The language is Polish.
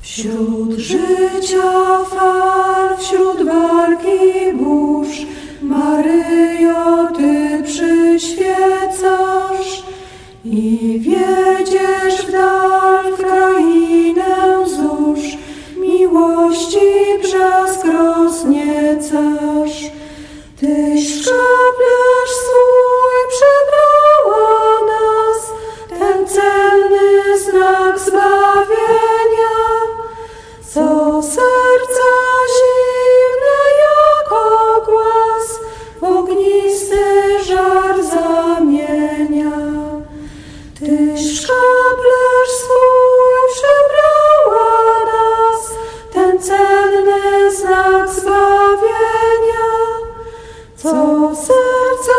Wśród życia fal, wśród walki burz, Maryjo, Ty przyświecasz i wiedziesz w dal w krainę zórz, miłości brzask rozniecasz. Tyś szczaplerz swój przybrała nas, ten cenny znak zbawienia. Tyś swój przybrała nas, ten cenny znak zbawienia, co serca